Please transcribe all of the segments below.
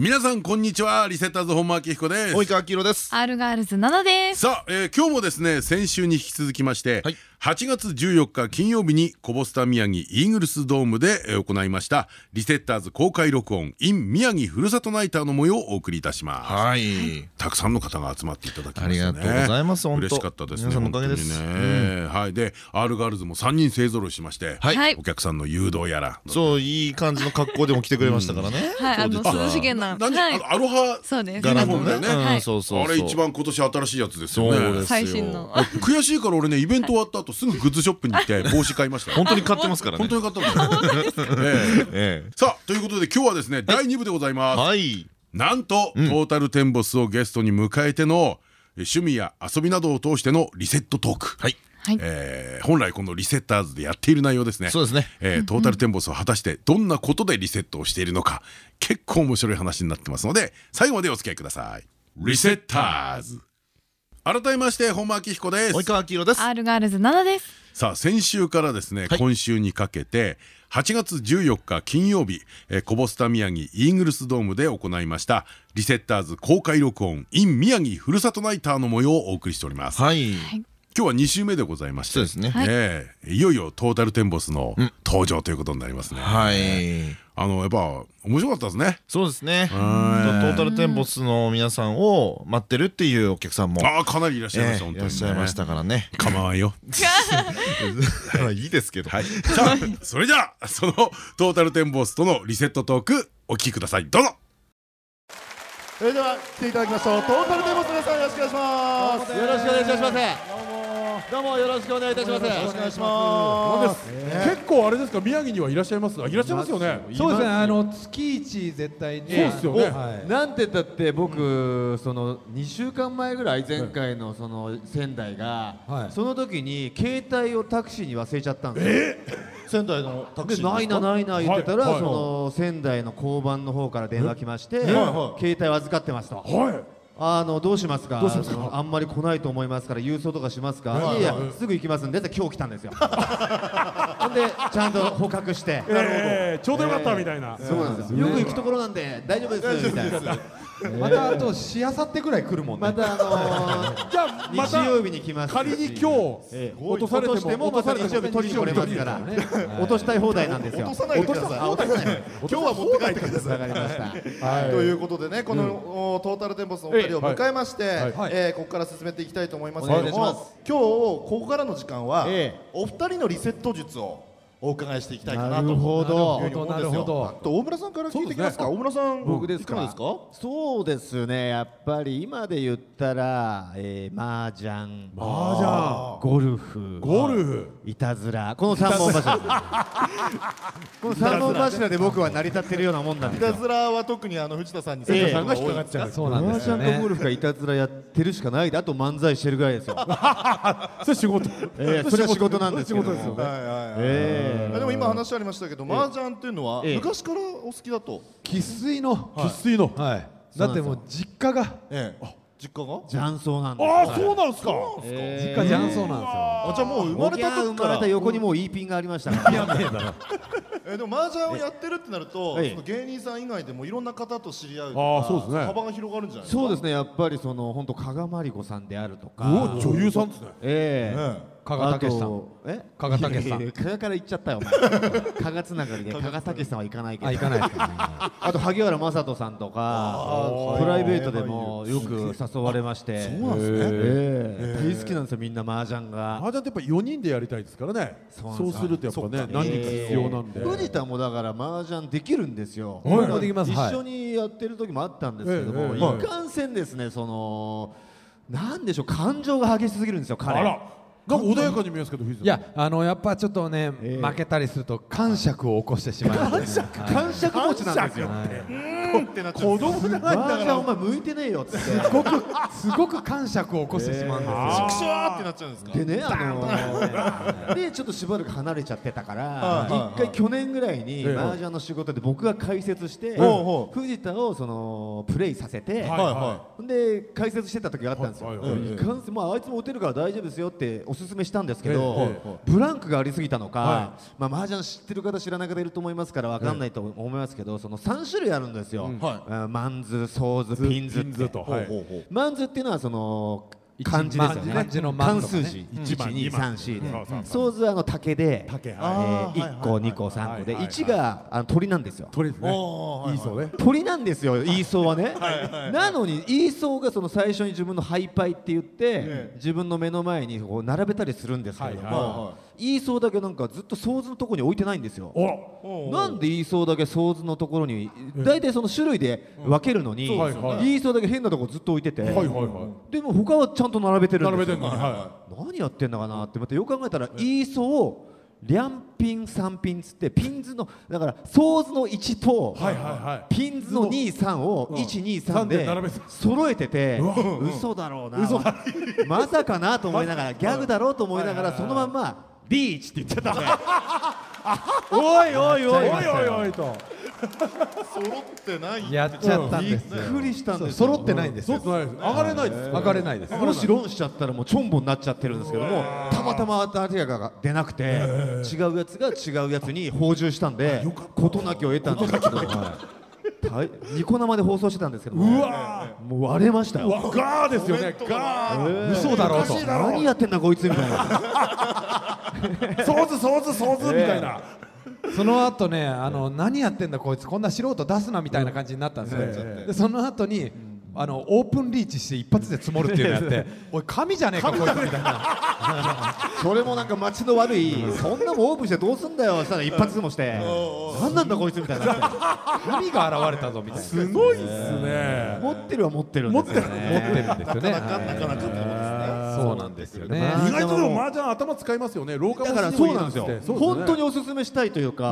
皆さんこんにちは。リセッターズ本間明彦です。及川明宏です。アルガールズ7です。さあ、えー、今日もですね先週に引き続きまして、はい、8月14日金曜日にコボスタ宮城イーグルスドームで行いました。リセッターズ公開録音 in 宮城ふるさとナイターの模様をお送りいたします。はい。たくさんの方が集まっていただきましたね。ありがとうございます。嬉しかったですね。おかげです。ね。はい。で R ガールズも3人勢ぞろいしましてはい。お客さんの誘導やら。そういい感じの格好でも来てくれましたからね。はい。あの涼しげな。アロハそうです。柄のね。そうそうあれ一番今年新しいやつですよね。最新の。悔しいから俺ねイベント終わった後すぐグッズショップに行って帽子買いました 本当に買ってますからね。本当に買ったんですさあということで今日はですね第2部でございます。なんとトータルテンボスをゲストに迎えての趣味や遊びなどを通してのリセットトーク。はい。えー、本来このリセッターズでやっている内容ですね。そうですね、えー、トータルテンボスを果たしてどんなことでリセットをしているのか結構面白い話になってますので最後までお付き合いください。リセッターズ改めまして本間明彦です。及川明宏です。R ガールズ7です。さあ先週からですね、はい、今週にかけて8月14日金曜日えコボスタ宮城イーグルスドームで行いましたリセッターズ公開録音 in 宮城ふるさとナイターの模様をお送りしております。はい今日は2週目でございまして、そうですね。ええ、いよいよトータルテンボスの登場ということになりますね。はい。あのやっぱ面白かったですね。そうですね。トータルテンボスの皆さんを待ってるっていうお客さんもあかなりいらっしゃいました。いらっしゃいましたからね。構わんよ。いいですけど。はい。さあそれじゃあそのトータルテンボスとのリセットトークお聞きください。どうぞ。それでは来ていただきましょう。トータルテンボス皆さんよろしくお願いします。よろしくお願いいたします。どうもよろしくお願いいたします。よろしくお願いします。結構あれですか？宮城にはいらっしゃいます。いらっしゃいますよね。そうですね。あの月一絶対に。そうですよね。なんて言ったって僕その2週間前ぐらい前回のその仙台がその時に携帯をタクシーに忘れちゃったんですよ。仙台のタクシーないなないな言ってたら、その仙台の交番の方から電話来まして、携帯預かってますと。はいあのどうしますか？あんまり来ないと思いますから郵送とかしますか、い。やいやすぐ行きますんで今日来たんですよ。ほんでちゃんと捕獲して。なるほどちょうどよかったみたいな。そうなんですよ。よく行くところなんで大丈夫ですみたいな またあとしあさってぐらい来るもんね。またあの じゃあ日曜日に来ます。仮に今日落とされてもまた日曜日取りに来れますから落としたい放題なんですよ。落とさないでください。今日は持って帰ってください。わかりましたということでねこのトータルテンボスのお二人を迎えましてここから進めていきたいと思いますけれども今日ここからの時間はお二人のリセット術をお伺いしていきたいかなと思うんですよ。なるほど。大村さんから聞いてきますか？大村さん僕ですか？そうですね。やっぱり今で言ったら、えー、麻雀、麻雀、ゴルフ、ゴルフ、いたずら、この三本柱。この三本柱で僕は成り立ってるようなもんなんですいたずらは特にあの藤田さんに瀬田さんが引っかかっちゃう。そうなんですよね。麻雀とゴルフがいたずらやってるしかないで、あと漫才してるぐらいですよ。それ仕事。ええ、それは仕事なんです仕事ですよね。はいはいはい。ええ。でも今話ありましたけど、麻雀っていうのは昔からお好きだと？生粋の生粋の。はい。だってもう実家が。ええ。実家が？雀荘なんですああそうなんですか。実家雀荘なんですよ。あじゃあもう生まれた時から生まれた横にもうイーピンがありましたか？らえ でも麻雀をやってるってなるとその芸人さん以外でもいろんな方と知り合うあそうですね。幅が広がるんじゃないそうですね。やっぱりその本当加賀まりこさんであるとか。女優さんですね。ええ加賀武さん。え？加賀武さん。加賀から行っちゃったよ 加賀つながりで加賀武さんは行かないけど。行かないです あと萩原正人さんとかプライベートでもよく誘われまして。そうなんですね。大好きなんですよみんな麻雀が。麻雀ってやっぱ4人でやりたいですからね。そうす。るとやっぱね何人か必要なんで。藤田もだから麻雀できるんですよ。一緒にやってる時もあったんですけどもいかんせんですねそのなんでしょう感情が激しすぎるんですよ彼なんか穏やかに見えますけどいやあのやっぱちょっとね負けたりすると感触を起こしてしまいます感触持ちなんですよ子供じゃないんだから。お前向いてねえよっつって。すごくすごく感触を起こしてしまうんですよ。チクショーってなっちゃうんですか。でねあのでちょっとしばらく離れちゃってたから一回去年ぐらいに麻雀の仕事で僕が解説して藤田をそのプレイさせてで解説してた時があったんですよ。いかんせんまああいつも打てるから大丈夫ですよっておすすめしたんですけどブランクがありすぎたのかまあ麻雀知ってる方知らない方いると思いますからわかんないと思いますけどその3種類あるんですよマンズソーズピンズって。マンズっていうのはその漢字ですよね。漢字の万漢数字。一二三四。でソーズはあの竹で竹。えー一個二個三個で一があの鳥なんですよ。鳥ですね。いいそうね。鳥なんですよイーソーはね。なのにイーソーがその最初に自分のハイパイって言って自分の目の前にこう並べたりするんですけれどもイーソーだけなんかずっとソーズのところに置いてないんですよ。なんでイーソーだけソーズのところに大体その種類で分けるのにイはいはいーソーだけ変なところずっと置いてて。はいはいはい。でも他はちゃんと並べてるん並ですよ。べてんのには何やってんだかなってまたよく考えたらイーソーをリャンピン3ピンつってピンズのだからソーズの1といはいはいはい。ピンズの23を123で揃えてて嘘だろうな。まさかなと思いながらギャグだろうと思いながらそのまんまリーチって言っちゃったんだよおいおいおい。おいおいおいと揃ってない。やっちゃったんびっですよ。くりしたんですよ。揃ってないんですよ。そうないです上がれないです上がれないです。もしロンしちゃったらもうチョンボになっちゃってるんですけどもたまたまアテアが出なくて違うやつが違うやつに放充したんで事なきを得たんですけどはい。ニコ生で放送してたんですけども。うわもう割れましたよ。ーガーですよね。ガー。嘘だろうと。何やってんだこいつみたいなソーズソーズソーズみたいな。その後ねあの何やってんだこいつ。こんな素人出すなみたいな感じになったんですよ。でその後にあのオープンリーチして一発で積もるっていうのやって おい神じゃねえかこいつみたいな。それもなんか街の悪いそんなもんオープンしてどうすんだよしたら一発でもして。何なんだこいつみたいにな。神が現れたぞみたいな。すごいっすね。持ってるは持ってるんですよ持ってねるんですよね。なかなかなかなかそうなんですよね。意外とでも麻雀頭使いますよね。廊下だからそうなんですよ。本当におすすめしたいというか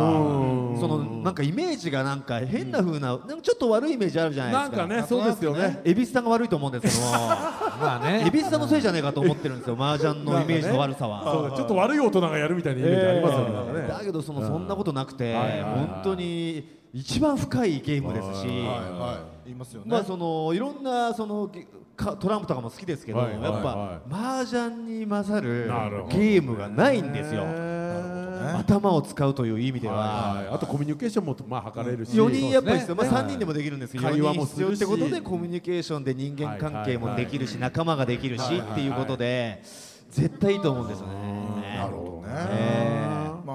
そのなんかイメージがなんか変な風ななんかちょっと悪いイメージあるじゃないなんですか。かねそうですよね。恵比寿さんが悪いと思うんですけども。まあね。恵比寿さんのせいじゃねえかと思ってるんですよ麻雀のイメージの悪さは。だちょっと悪い大人がやるみたいなイメージありますよね。だけどそのそんなことなくて本当に一番深いゲームですし。ますよね。まあそのいろんなそのトランプとかも好きですけど、やっはぱ麻雀に勝るゲームがないんですよ。頭を使うという意味では。はいあとコミュニケーションもまあ図れるし。4人やっぱりまあ、3人でもできるんですけど、会話4人もするし必要ってことでコミュニケーションで人間関係もできるし仲間ができるしっていうことで絶対いいと思うんですよね。なるほどね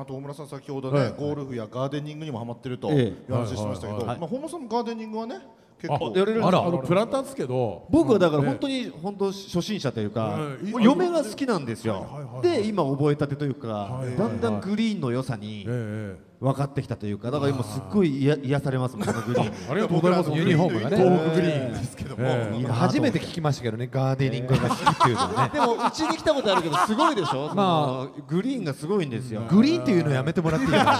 あ、あと大村さん先ほどね、ゴルフやガーデニングにもハマってるとええ。いう話してましたけど、はい。まあ、本間さんもガーデニングはね結あ構やれるんですあのプランターですけど。僕はだから本当に本当初心者というか嫁が好きなんですよ。はいはいはいで今覚えたてというかはい。はいだんだんグリーンの良さにええ分かってきたというかだから今すっごい癒癒されますもんこのグリーン。ありがとうございます。ユニフォームがね。東北グリーンですけども、えいいなと初めて聞きましたけどねガーデニングが好きっていうのはね。でもうちに来たことあるけどすごいでしょ？まあグリーンがすごいんですよ。グリーンっていうのやめてもらっていいか？な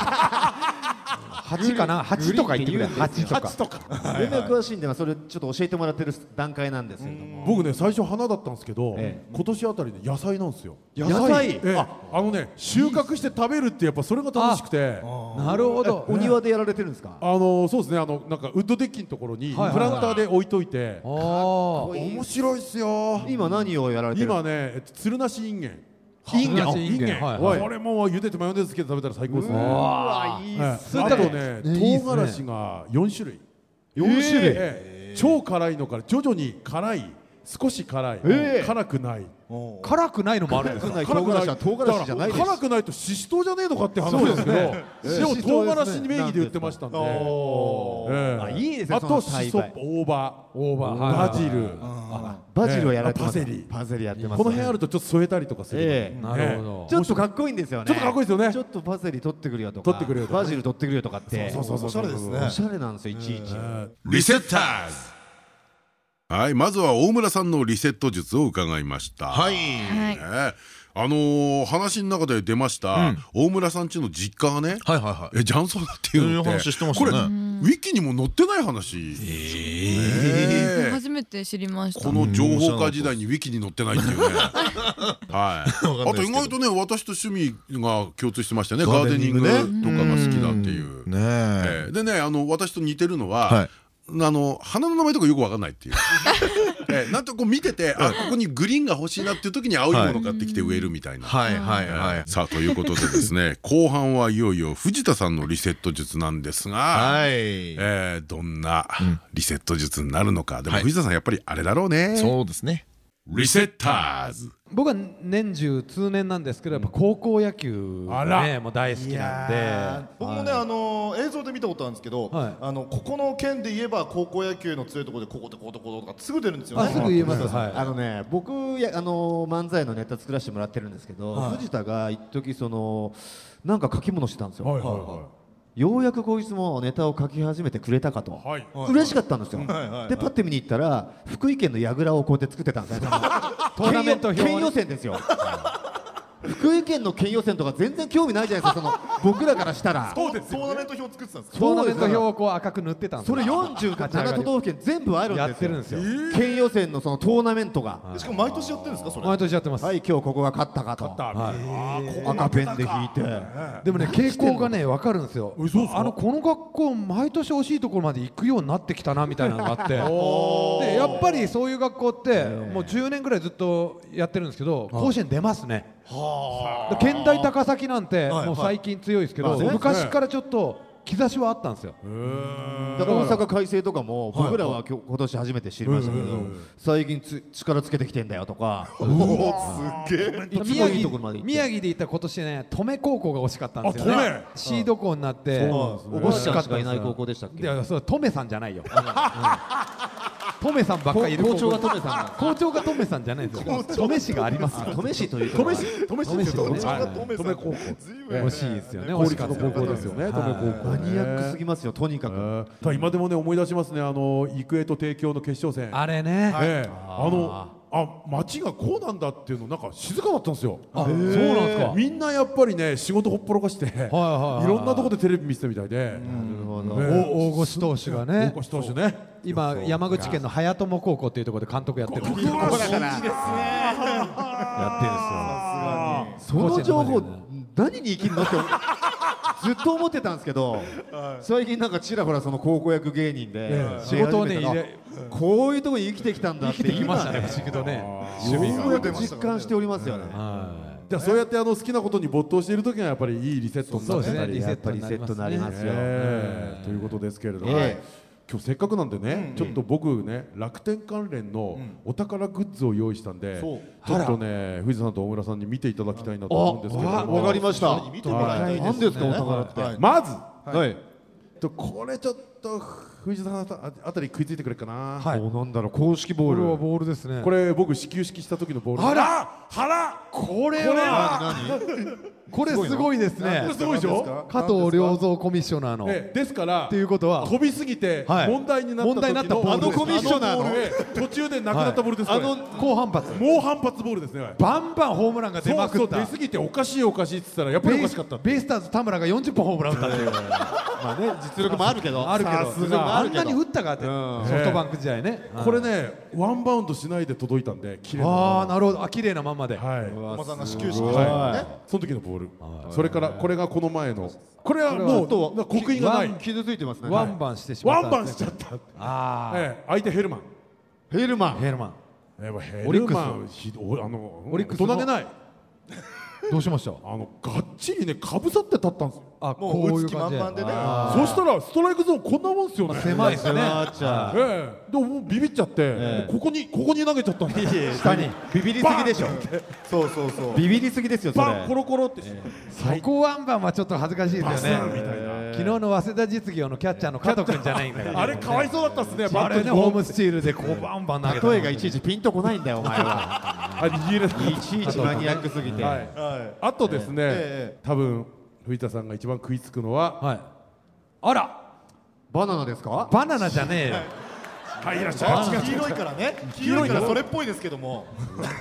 8かな？8とか言ってくれ。8とか。とか。全然詳しいんでまあそれちょっと教えてもらってる段階なんですけども。僕ね最初花だったんですけど、え今年あたりで野菜なんですよ。野菜？ええ。あのね収穫して食べるってやっぱそれが楽しくて。なるほど。お庭でやられてるんですか？あのそうですねあのなんかウッドデッキのところにプはいはい。ランターで置いといて、あ面白いっすよ。今何をやられてる今ねえっとつるなしインゲンインゲンあインゲン、これも茹でてマヨネーズつけて食べたら最高ですね。わいっすあとね唐辛子が4種類。4種類。ええ超辛いのから徐々に辛い少し辛い、ええ。辛くない。辛くないのもあるんですか？辛くない。唐辛子じゃない辛くないとししとうじゃねえのかって話ですけど。でも唐辛子に名義で売ってましたんで。ええ。あいいですねあとしそ栽培大葉。オーバジル。バジルをやられてパセリ。パセリやってますこの辺あるとちょっと添えたりとかするええ。なるほど。ちょっとかっこいいんですよね。ちょっとかっこいいですよね。ちょっとパセリ取ってくるよとか。取ってくるよとか。バジル取ってくるよとかって。そうそうそうおしゃれですね。おしゃれなんですよいちいち。リセッターズはいまずは大村さんのリセット術を伺いました。はい。はい。ね。あのー話の中で出ました大村さんちの実家がねはいはいはい。え雀荘だっていうのって。そういう話してましたこねれウィキにも載ってない話。ええ。初めて知りました。この情報化時代にウィキに載ってないっていうね。はい。あと意外とね私と趣味が共通してましたね。ガーデニングとかが好きだっていう。ねえ。ええでねあの私と似てるのは、はいあの花の名前とかよくわかんないっていう。ええなんとこう見てて、あここにグリーンが欲しいなっていう時に青いもの買ってきて植えるみたいな。はいはいはい。さあということでですね 後半はいよいよ藤田さんのリセット術なんですが、はい。えーどんなリセット術になるのか。でもはい。藤田さんやっぱりあれだろうね。そうですねリセッターズ。僕は年中通年なんですけどやっぱ高校野球あら。がねもう大好きなんで。僕もね、あの映像で見たことあるんですけど、はい。あのここの県で言えば高校野球の強いところでこことこことこことかすぐ出るんですよね。あすぐ言えます。はい。あのね僕やあの漫才のネタ作らせてもらってるんですけど、藤田が一時そのなんか書き物してたんですよ。ようやくこいつもネタを書き始めてくれたかと、はい嬉しかったんですよ。はいはいでパッて見に行ったら福井県の櫓をこうやって作ってたんですよ。トーナメント表をね県予選ですよ。福井県の県予選とか全然興味ないじゃないですかその 僕らからしたら。そうですトーナメント表作ってたんですか。トーナメント表をこう赤く塗ってたんですよ。それ47都道府県全部あるんですよ。やってるんですよ。県予選のそのトーナメントが。しかも毎年やってるんですかそれ？毎年やってます。はい今日ここが勝ったかと。赤ペンで引いて。でもね傾向がね分かるんですよ。あのこの学校毎年惜しいところまで行くようになってきたなみたいなのがあって。でやっぱりそういう学校ってもう10年ぐらいずっとやってるんですけど甲子園出ますね。で県大高崎なんてもう最近強いですけど昔からちょっと兆しはあったんですよ。だから大阪改正とかも僕らは今日今年初めて知りましたけど最近つ力つけてきてんだよとか。おお すげえ。宮いいとこ城宮城で行った今年ね登米高校が惜しかったんですよあねシード校になって。おぼしかしかいない高校でしたっけ？いやそれトメさんじゃないよ トメさんばっかりいる。校長がトメさんなんです。校長がトメさんじゃないですよ。トメ市がありますよ登米市というところ。は止め止めしとね止め高校。惜しいですよね。公立の高校ですよね、登米高校。マニアックすぎますよとにかく。ただ今でもね思い出しますね。あの育英と帝京の決勝戦。あれね。ええ。あのあ街がこうなんだっていうのなんか静かだったんですよ。あそうなんですか。みんなやっぱりね仕事ほっぽろかしていはいはいろんなところでテレビ見てたみたいで。なるほど。大越投手がね。大越投手ね。今山口県の早友高校っていうところで監督やってる。んですよやってるんですよ。その情報何に生きるのってずっと思ってたんですけど最近なんかちらほらその高校役芸人で仕事をねこういうところに生きてきたんだって生きてきましたね今不思議とね。よう。やく実感しておりますよね。じゃあそうやってあの好きなことに没頭している時がやっぱりいいリセットになそうってたりですねリセットになりますよ。ええということですけれども、え今日せっかくなんでね、ちょっと僕ね楽天関連のお宝グッズを用意したんで、ちょっとね藤田さんと大村さんに見ていただきたいなと思うんですけれども。わかりました。見てもらいたいですね。何ですかお宝って？はい。まず、はい。とこれちょっと藤田さんあたあたり食いついてくれっかな、はい。おなんだろう公式ボこれはールボールですね。これ僕始球式した時のボール。あら。腹これはこれすごいですね。すごいでしょ？加藤良三コミッショナーの。ですからていうことは。飛びすぎてはい。問題になった時のあのコミッショナーの途中でなくなったボールです、あの高反発。猛反発ボールですねバンバンホームランが出まくった。そうそう出すぎておかしいおかしいって言ったらやっぱりおベイスかしかった。ベイスターズ田村が40本ホームラン打ったっていうまあね実力もあるけど。あるけど。あんなに打ったかって。うん。ソフトバンク時代ね。これねワンバウンドしないで届いたんで綺麗なああなるほど。あ綺麗なまんまで。はい。お馬さんが始球式。はね。い。その時のボール。それからこれがこの前の。これはもう刻印がない。傷ついてますね。ワンバンしてしまったワンバンしちゃった。あええ相手ヘルマン。ヘルマン。あヘルマン。やっぱヘオリックスあのオリックスの大人げないどうしました？あのがっちりねかぶさって立ったんですよ。あもうこういう打つ気満感じ々でね。そしたらストライクゾーンこんなもんですよね。狭いですよね。あっちゃええ。でももうビビっちゃってもうここにここに投げちゃったんですよ下に。ビビりすぎでしょ。そうそうそう。ビビりすぎですよそれ。バンコロコロってそこワンバンはちょっと恥ずかしいですよね昨日の早稲田実業のキャッチャーの加藤君じゃないんだから。あれかわいそうだったっすねあバットに。れねホームスチールでこうバンバン投げた。例えがいちいちピンとこないんだよお前は。いいちいちマニアックすぎて。はい。はい。あとですね、ええ多分藤田さんが一番食いつくのは、はい。あら！バナナですか？バナナじゃねえよ。はいいらっしゃい黄色いからね。黄色いからそれっぽいですけども。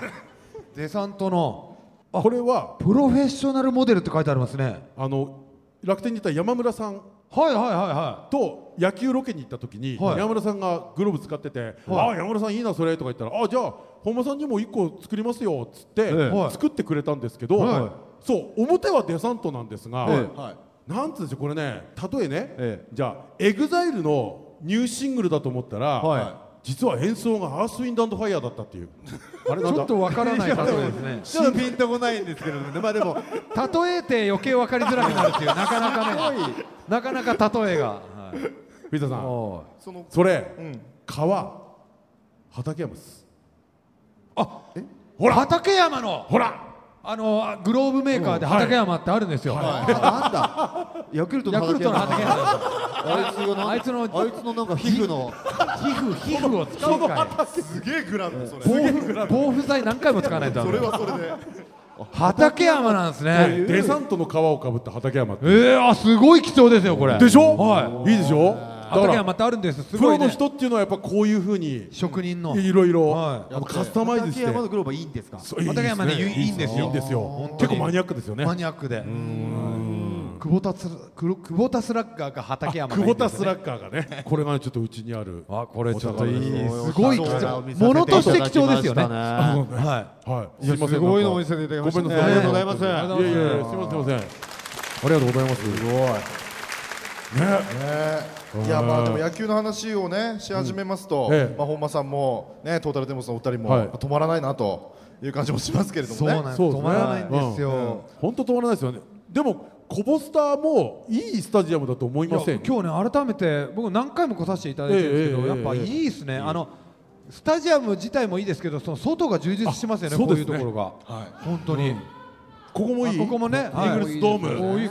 デサントの。これは？プロフェッショナルモデルって書いてありますね。あの楽天にいた山村さんはいはいはいはと野球ロケに行った時に、はい。山村さんがグローブ使ってて「はい。ああ山村さんいいなそれ」とか言ったら「あじゃあ本間さんにも1個作りますよ」っつって、はい。作ってくれたんですけど、はい。そう表はデサントなんですが、はい。なんつうんでしょうこれね例えね、えじゃあ EXILE のニューシングルだと思ったら、は実は演奏がアースウィンドアンドファイヤーだったっていうあれちょっとわからない例えですね。ちょっとピンとこないんですけれどもね。まあでも例えて余計分かりづらくなるっていうなかなかね。なかなか例えが、はい、藤田さん。おそのそれ、ん。川畠山です。ほら！畠山のほらあのグローブメーカーで畠山ってあるんですよ、あなんだ。ヤクルトの畠山。あいつがあいつのあいつのなんか皮膚の。皮膚皮膚を使うかいすげえグラブそれ。防腐防腐剤何回も使わないとダそメれはそれで。畠山なんですね。デサントの皮をかぶった畠山えー、あすごい貴重ですよこれ。でしょ？はい。いいでしょ？だから畠山ってあるんです。すプごい、ね、ロの人っていうのはやっぱこういうふうに職人の。いろいろ。はい。あのカスタマイズして。畠山のグローブはいいんですか？畠山ねいいんですよ。いいんですよ。結構マニアックですよね。マニアックで。久保田ス久保久保田スラッガーが畠山久保田スラッッガーがね。これがねちょっとうちにある。あこれちょっといいおすごい貴重。物として貴重ですよね。ははい。はい。すいません。すごいのなんかを見せていただきましたごめんなさい。ありがとうございます。いやいやすいませんすいません。ありがとうございます。すごいでも野球の話をねし始めますと、うん。ええ。まあ本間さんもねトータルテンボスのお二人も、はい。止まらないなという感じもしますけれどもね。そうなんです。そうですね。止まらないんですよ。本当止まらないですよね。でもコボスターもいいスタジアムだと思いいやません今日ね改めて僕何回も来させていただいてるんですけど、やっぱいいですね、あのスタジアム自体もいいですけどその外が充実してますよねこういうところが、本当に、ここもいい？あここもね、イーグルスドーム。こういう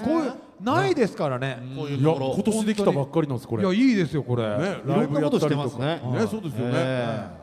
ないですからね、こういやところ。今年できたばっかりなんですこれ。いやいいですよこれ、ねいろんなことしてますね。ねそうですよね。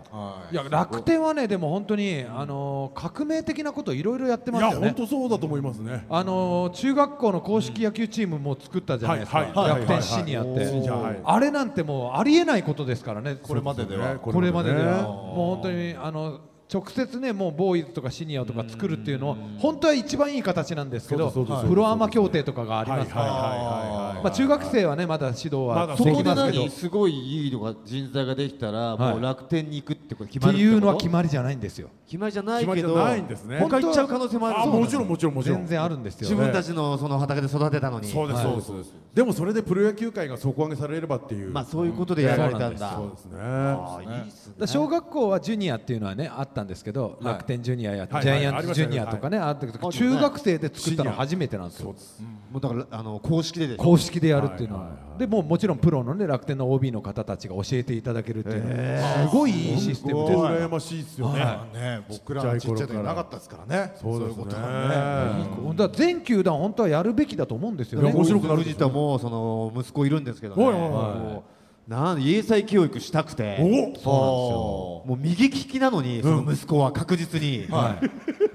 い。や楽天はねでも本当にあのー革命的なこといろいろやっていや本ますよね。当そうだと思いますね。あのー中学校の硬式野球チームも作ったじゃないですか、楽天シニアって、あれなんてもうありえないことですからね。これまででは。ねこれまででは。ねもう本当にあの直接ねもうボーイズとかシニアとか作るっていうのを本当は一番いい形なんですけどプロアマ協定とかがありますから、中学生はねまだ指導はでそこできますけど。何すごいいいのが人材ができたらはい。もう楽天に行くってこと決ってまるいうのは決まりじゃないんですよ。決まりじゃないけど決まりじゃないんですね。他行っちゃう可能性もある。あもちろんもちろんもちろん。全然あるんですよ。自分たちのその畑で育てたのに。そうですそうです。でもそれでプロ野球界が底上げされればっていう。まあそういうことでやられたんだそうですね小学校はジュニアっていうのはねあったんですけど、楽天ジュニアや、はいジャイアンツジュニアとかね、あった中学生で作ったの初めてなんですよ。もうだからあの公式で公式でやるっていうのは、はいはいはい。でもうもちろんプロのね楽天の OB の方たちが教えていただけるっていうのはすごいいいシステムです。羨ましいですよね。ね僕らのちっちゃい時なかったですからね。そうですね。いうことがね。だ全球団本当はやるべきだと思うんですよね。面白くなる藤田もその息子いるんですけどねはいはいはいもうなん英才教育したくて。おそうなんですよ。もう右利きなのにその息子は確実に、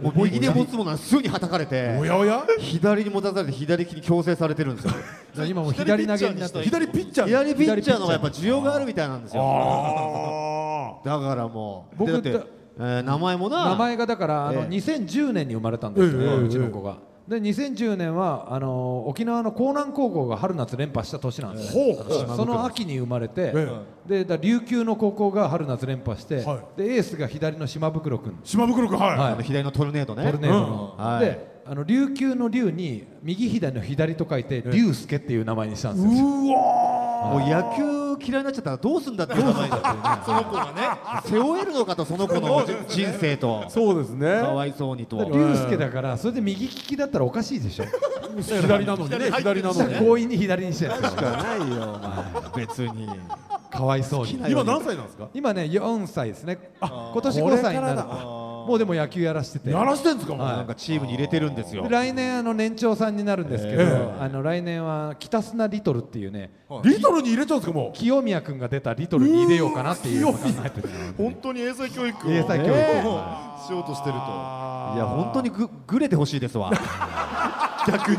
もう右で持つものはすぐにはたかれておやおや？左に持たされて左利きに強制されてるんですよ。だから今もう左投げになって。左ピッチャー左ピッチャーの方がやっぱ需要があるみたいなんですよ。あだからもう。僕だって、えー名前もな。名前がだからあのええ。2010年に生まれたんですよ、ええうちの子が。で2010年はあの沖縄の江南高校が春夏連覇した年なんですよほう。ほうその秋に生まれて、えでだ琉球の高校が春夏連覇して、はでエースが左の島袋君。島袋君はい。はい。あの左のトルネードね。トルネードの、うん。はいであの琉球の竜に右左の左と書いて竜介っていう名前にしたんですよ、もう野球嫌いになっちゃったらどうすんだっていう名前だったよねその子がね。背負えるのかとその子の人生と。そうですね。かわいそうにとで竜介だからそれで右利きだったらおかしいでしょ。左なのにね左なのに強引に左にしてるんですよないよお前別に。かわいそうに。今何歳なんですか？今ね4歳ですね。今年5これからだ。歳になるもうでも野球やらしてて。やらしてんですかもう。なんかチームに入れてるんですよ。で来年あの年長さんになるんですけど、ええ。あの来年は北砂リトルっていうねリトルに入れちゃうんですかもう。清宮君が出たリトルに入れようかなっていう考えてる本当に英才教育を。英才教育。ねしようとしてると。いや本当にぐぐれてほしいですわ逆に。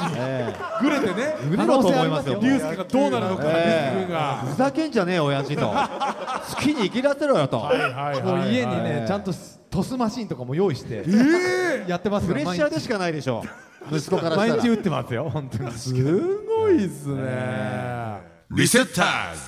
グレてね。腕だと思いますよ。竜介がどうなるのか。竜介君が。ふざけんじゃねえ親父と。好きに生き出せろよと。もう家にねちゃんとトスマシンとかも用意して。やってますプレッシャーでしかないでしょ。息子からしたら。毎日打ってますよ本当に。すごいっすね。リセッターズ。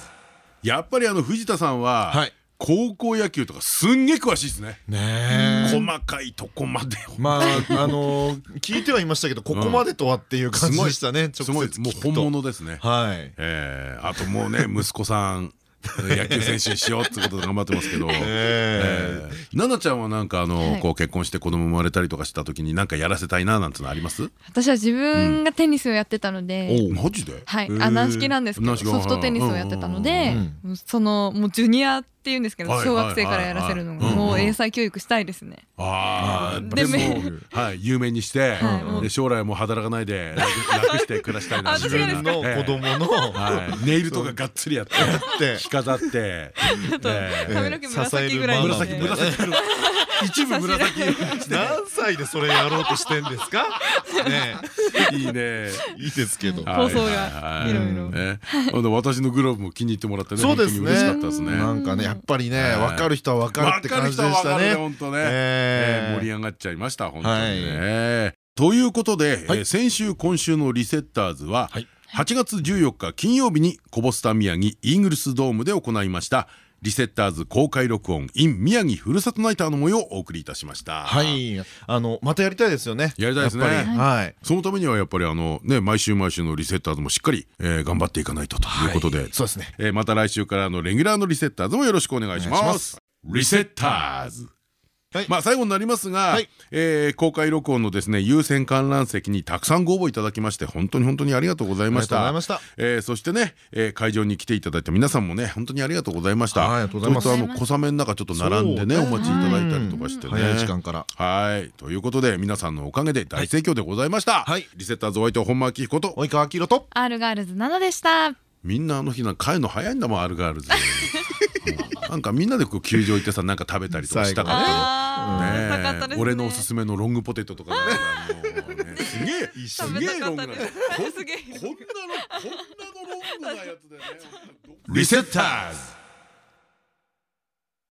やっぱりあの藤田さんは、はい高校野球とかすんげえ詳しいですね。ね細かいとこまで。まああの 聞いてはいましたけどここまでとはっていう感じでしたねすごいもう本物ですね。はい。えーあともうね息子さん 野球選手にしようってことで頑張ってますけど、えー。奈々ちゃんはなんかあのこう結婚して子供生まれたりとかした時になんかやらせたいななんてのあります？私は自分がテニスをやってたので、おマジで？はい、あ軟式なんですけどソフトテニスをやってたので、そのもうジュニアっていうんですけどはい小学生からやらせるのがはいはい。はいもう英才教育したいですね。ああででもはい有名にしてで将来はもう働かないで楽楽して暮らしたいなあ自分の子供の。はい。ネイルとかがっつりやって着飾って。えー髪の毛紫ぐらい紫紫 一部紫。何歳でそれやろうとしてんですか？ねいいね。えいいですけど。放送がい。ろいろねあの私のグローブも気に入ってもらってねそうですね。本当に嬉しかったですね。なんかねやっぱりねはい分かる人は分かるって感じでしたね。本当ね、盛り上がっちゃいました本当にね。ということで、えー先週今週のリセッターズは、はい。8月14日金曜日にコボスタ宮城イーグルスドームで行いましたリセッターズ公開録音 in 宮城ふるさとナイターの模様をお送りいたしました。はい。あのまたやりたいですよね。やりたいですね。はい。そのためにはやっぱりあのね毎週毎週のリセッターズもしっかり、えー頑張っていかないととい。うことで、そうですね。えーまた来週からのレギュラーのリセッターズもよろしくお願いします。リセッターズ。はい。まあ最後になりますが、はい。えー公開録音のですね優先観覧席にたくさんご応募いただきまして本当に本当にありがとうございましありがとうござたいました。えーそしてね、えー会場に来ていただいた皆さんもね本当にありがとうございました。はいありがとうございます。それとあの小雨の中ちょっと並んでねお待ちいただいたりとかしてね。早い時間から。はい。ということで皆さんのおかげで大盛況でございました、はい。リセッターズお相手は本間明彦と。及川明と。R ガールズ7でした。みんなあの日なんか帰るの早いんだもんアルガールズ。う んなんかみんなでこう球場行ってさなんか食べたりとかしたかったよあー。ね俺のおすすめのロングポテトとかすげえすげえロングなこんこんなのこんなのロングなやつでね。リセッターズ